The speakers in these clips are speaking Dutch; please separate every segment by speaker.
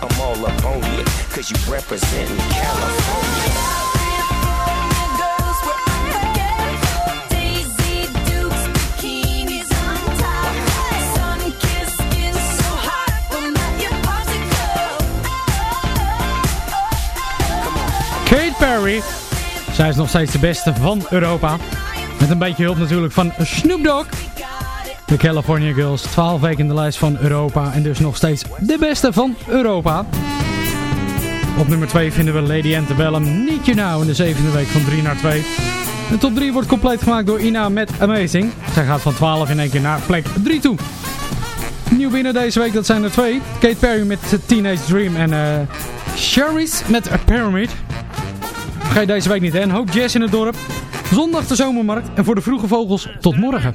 Speaker 1: I'm all up on you, cause you representing California.
Speaker 2: Kate Perry. Zij is nog steeds de beste van Europa. Met een beetje hulp natuurlijk van Snoop Dogg. De California Girls, 12 weken in de lijst van Europa. En dus nog steeds de beste van Europa. Op nummer 2 vinden we Lady Antebellum, Need You Now in de zevende week van 3 naar 2. De top 3 wordt compleet gemaakt door Ina met Amazing. Zij gaat van 12 in één keer naar plek 3 toe. Nieuw binnen deze week, dat zijn er twee. Kate Perry met Teenage Dream en uh, Sherry's met A Pyramid. Je deze week niet, hè? Een jazz in het dorp. Zondag de zomermarkt en voor de vroege vogels tot morgen.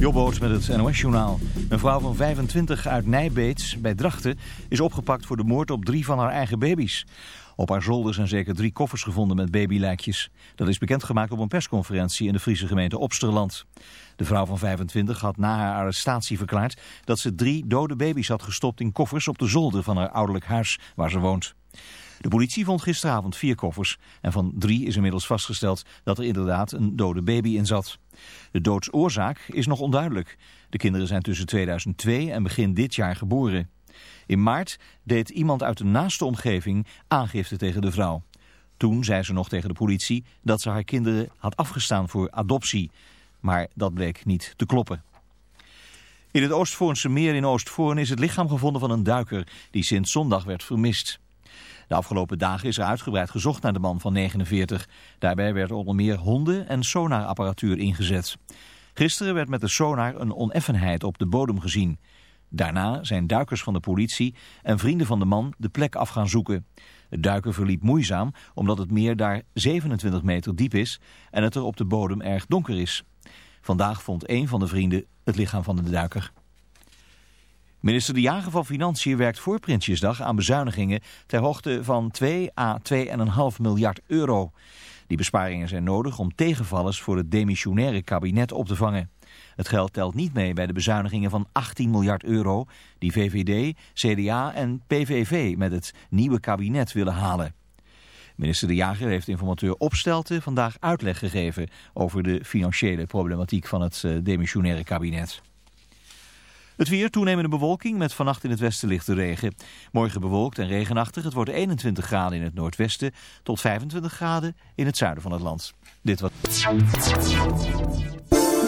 Speaker 3: Jobboot met het NOS-journaal. Een vrouw van 25 uit Nijbeets bij Drachten is opgepakt voor de moord op drie van haar eigen baby's. Op haar zolder zijn zeker drie koffers gevonden met babylijkjes. Dat is bekendgemaakt op een persconferentie in de Friese gemeente Opsterland. De vrouw van 25 had na haar arrestatie verklaard dat ze drie dode baby's had gestopt in koffers op de zolder van haar ouderlijk huis waar ze woont. De politie vond gisteravond vier koffers en van drie is inmiddels vastgesteld dat er inderdaad een dode baby in zat. De doodsoorzaak is nog onduidelijk. De kinderen zijn tussen 2002 en begin dit jaar geboren. In maart deed iemand uit de naaste omgeving aangifte tegen de vrouw. Toen zei ze nog tegen de politie dat ze haar kinderen had afgestaan voor adoptie. Maar dat bleek niet te kloppen. In het Oostvoornse meer in Oostvoorn is het lichaam gevonden van een duiker die sinds zondag werd vermist. De afgelopen dagen is er uitgebreid gezocht naar de man van 49. Daarbij werd onder meer honden en sonarapparatuur ingezet. Gisteren werd met de sonar een oneffenheid op de bodem gezien. Daarna zijn duikers van de politie en vrienden van de man de plek af gaan zoeken. Het duiken verliep moeizaam omdat het meer daar 27 meter diep is en het er op de bodem erg donker is. Vandaag vond een van de vrienden het lichaam van de duiker. Minister De Jager van Financiën werkt voor Prinsjesdag aan bezuinigingen ter hoogte van 2 à 2,5 miljard euro. Die besparingen zijn nodig om tegenvallers voor het demissionaire kabinet op te vangen. Het geld telt niet mee bij de bezuinigingen van 18 miljard euro die VVD, CDA en PVV met het nieuwe kabinet willen halen. Minister De Jager heeft informateur Opstelten vandaag uitleg gegeven over de financiële problematiek van het demissionaire kabinet. Het weer, toenemende bewolking met vannacht in het westen lichte regen. Morgen bewolkt en regenachtig. Het wordt 21 graden in het noordwesten tot 25 graden in het zuiden van het land. Dit was...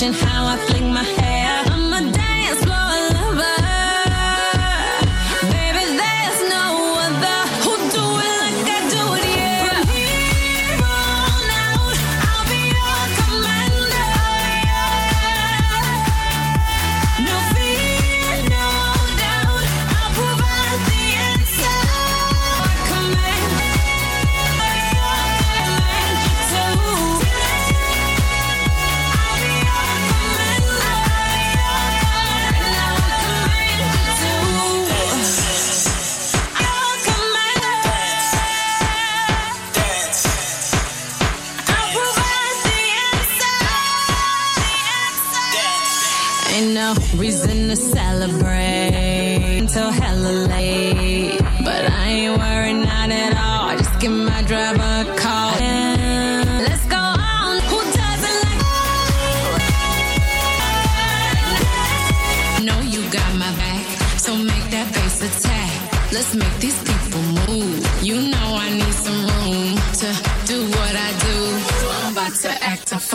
Speaker 4: watching how I fling my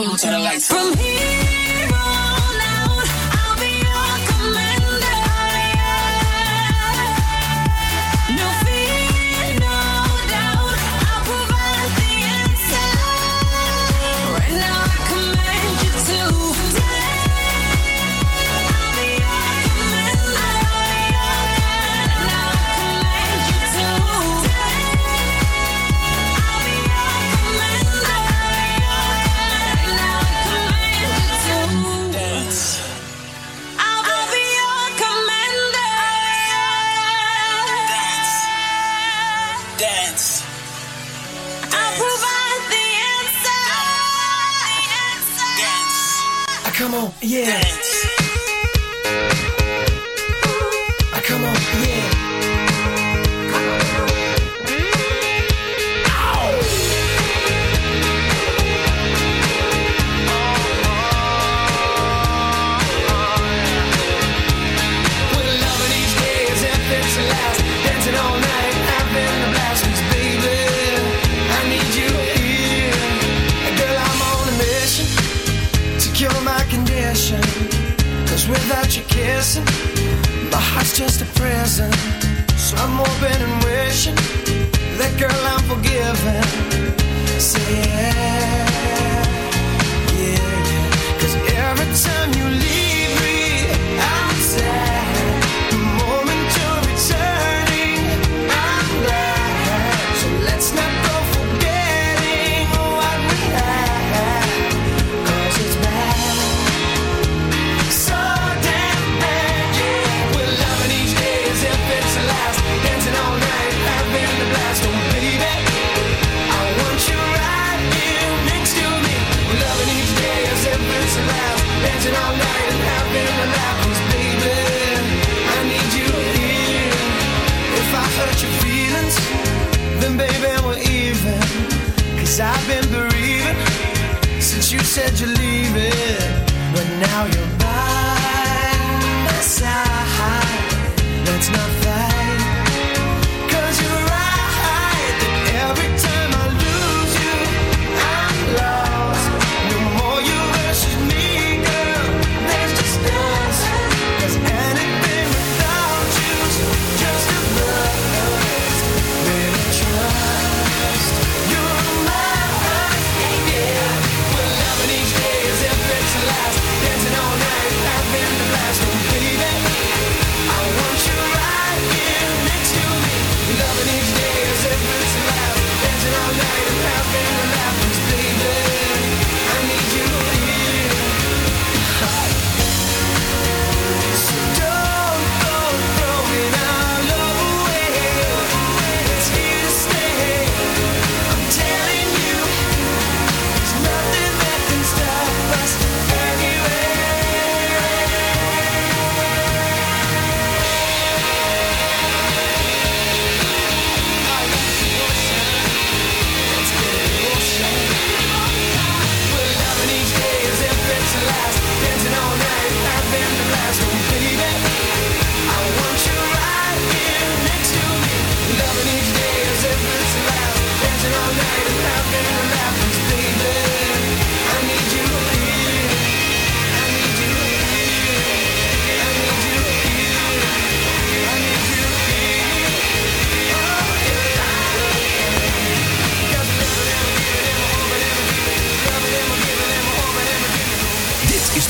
Speaker 5: Total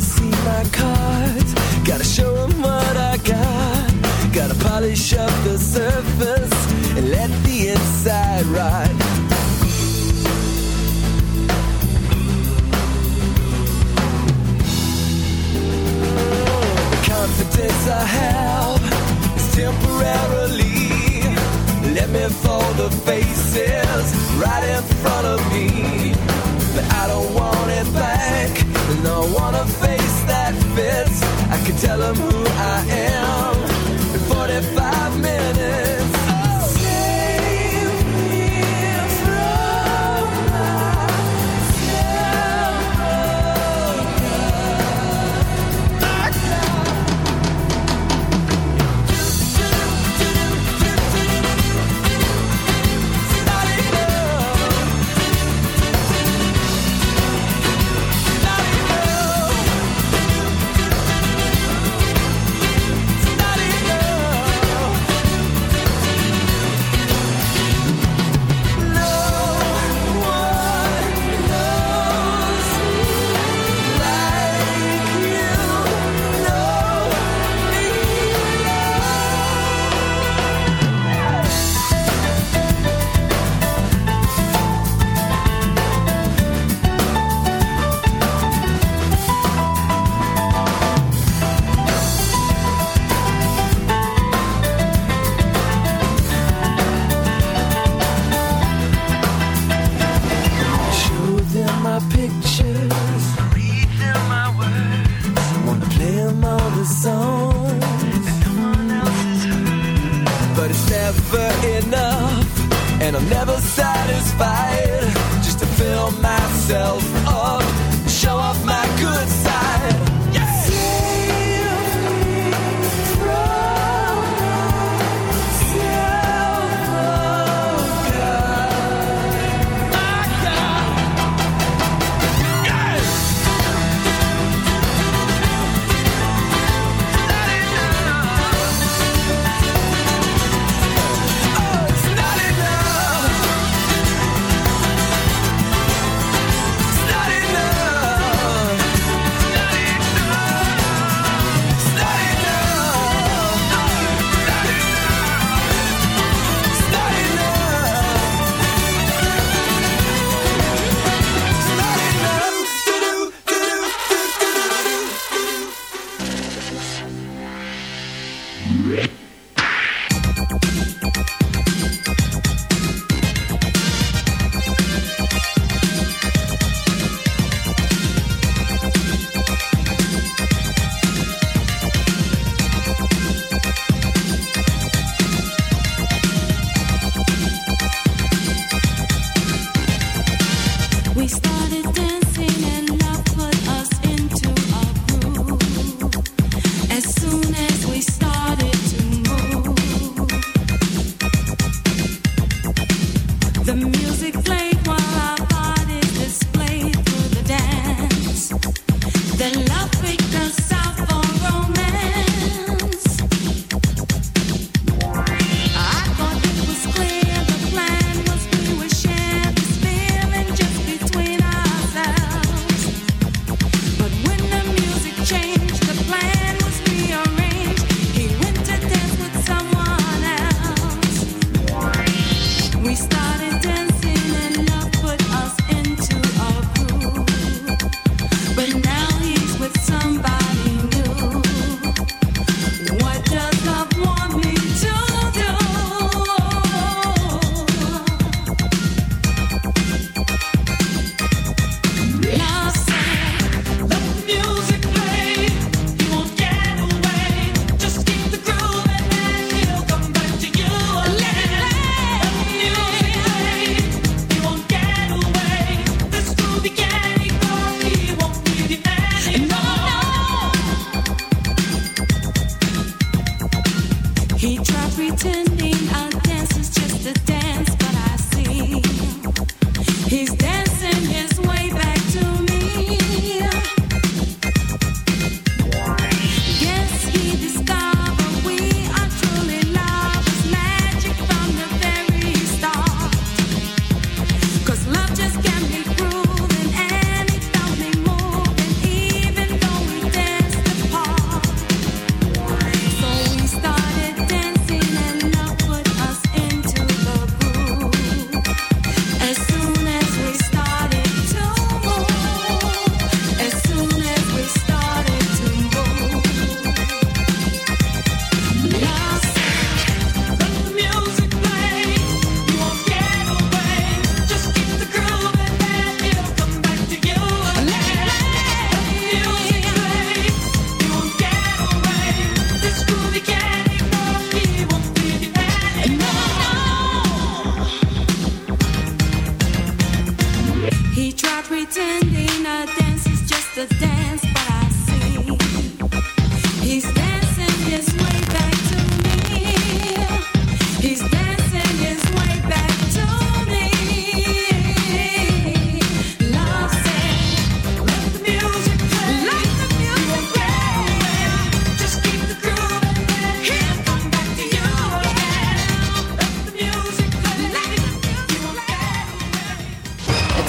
Speaker 6: See my cards, gotta show 'em what I got. Gotta polish up the surface and let the inside ride. The confidence I have is temporarily. Let me fall the faces right in front of me. But I don't want it back. I want a face that fits. I can tell them who I am in 45 minutes.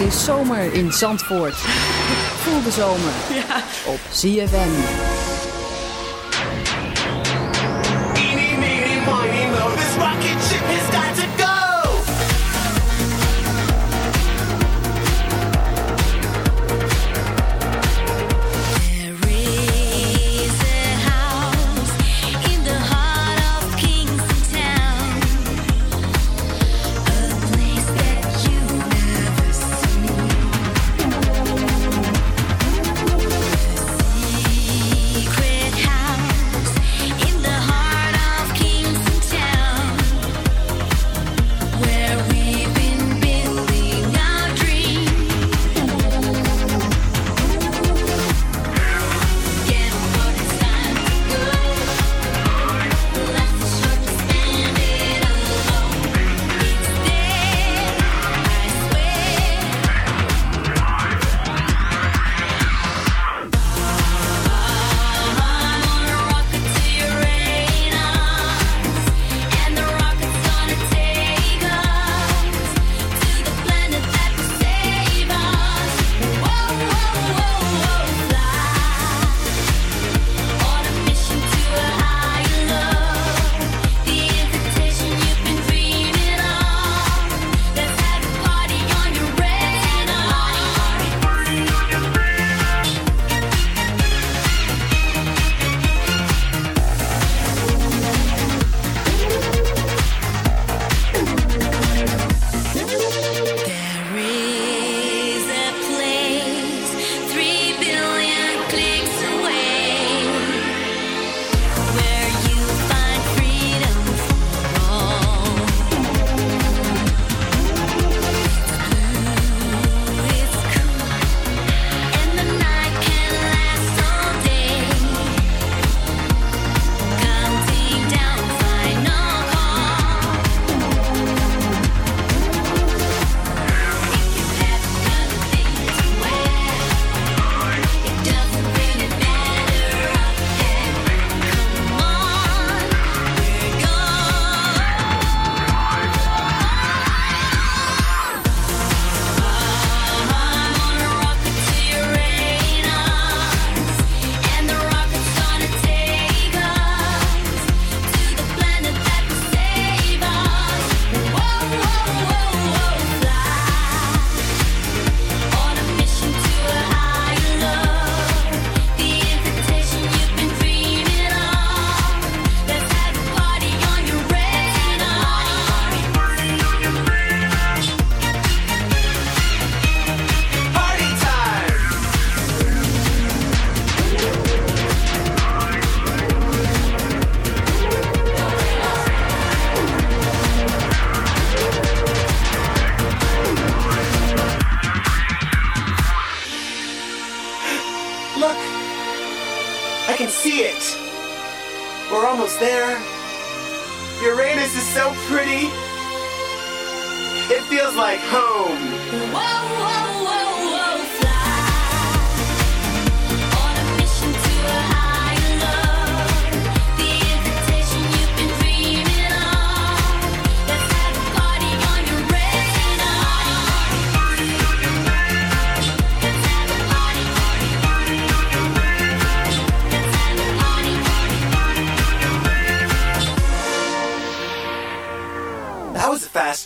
Speaker 4: Het is zomer in Zandvoort. Voel de zomer ja. op ZFM.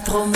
Speaker 7: promesse.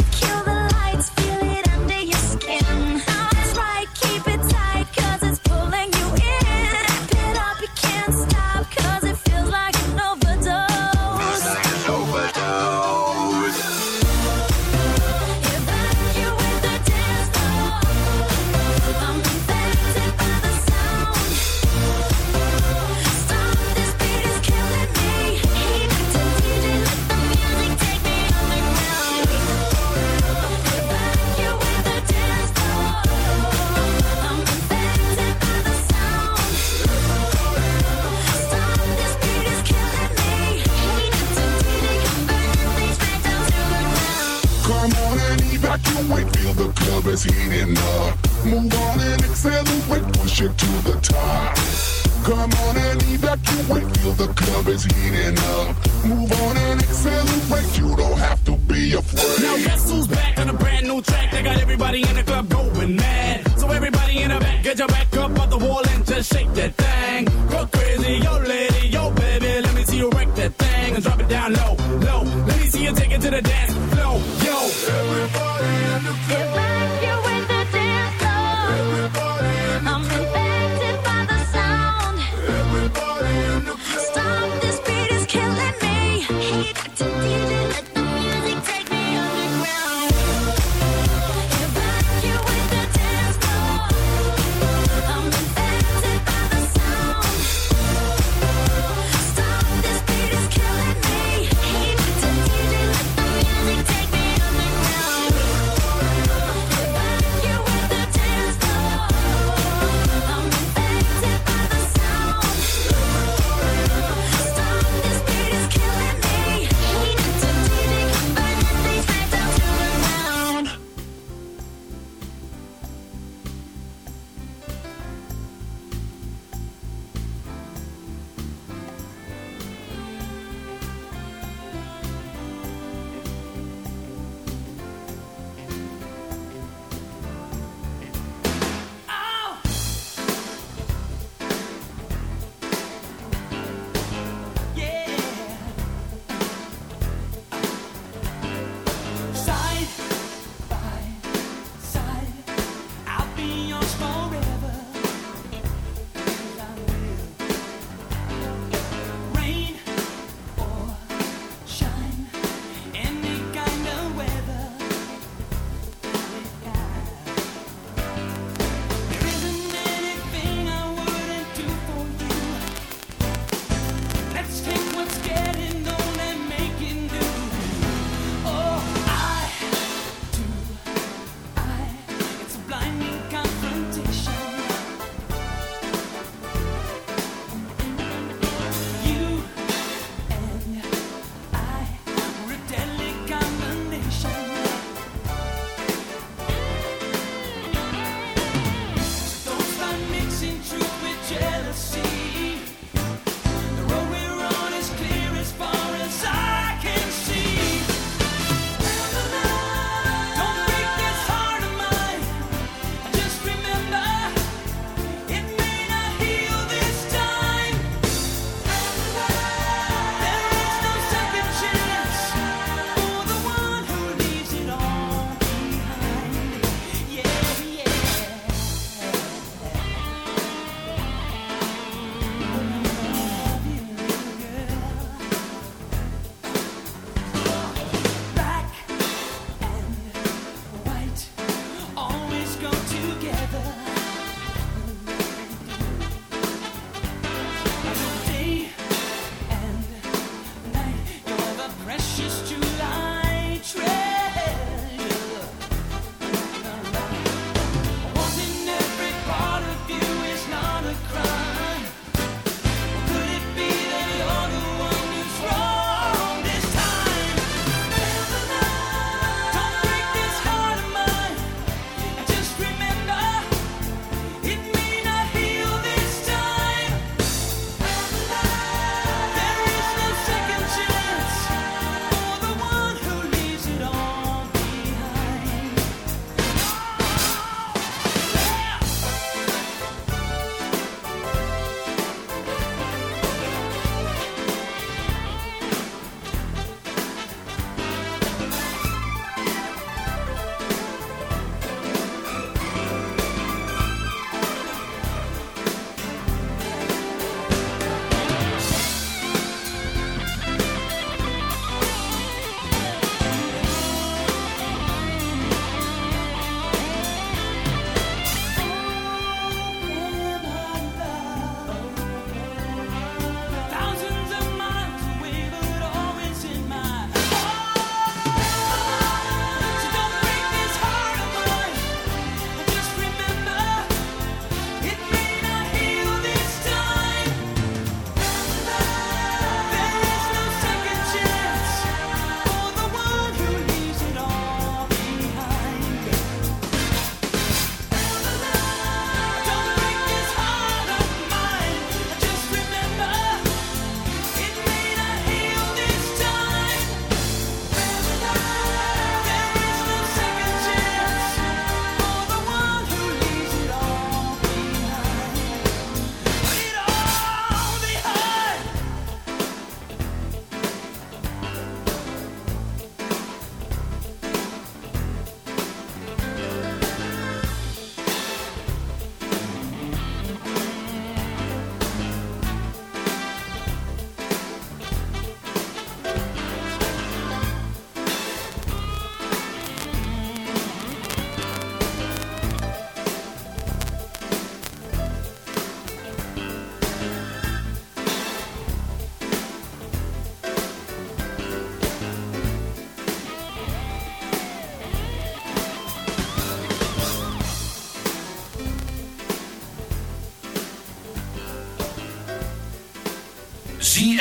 Speaker 4: the
Speaker 8: club is heating up. Move on and accelerate. You don't have to be afraid.
Speaker 9: Now guess who's back on a brand new track? They got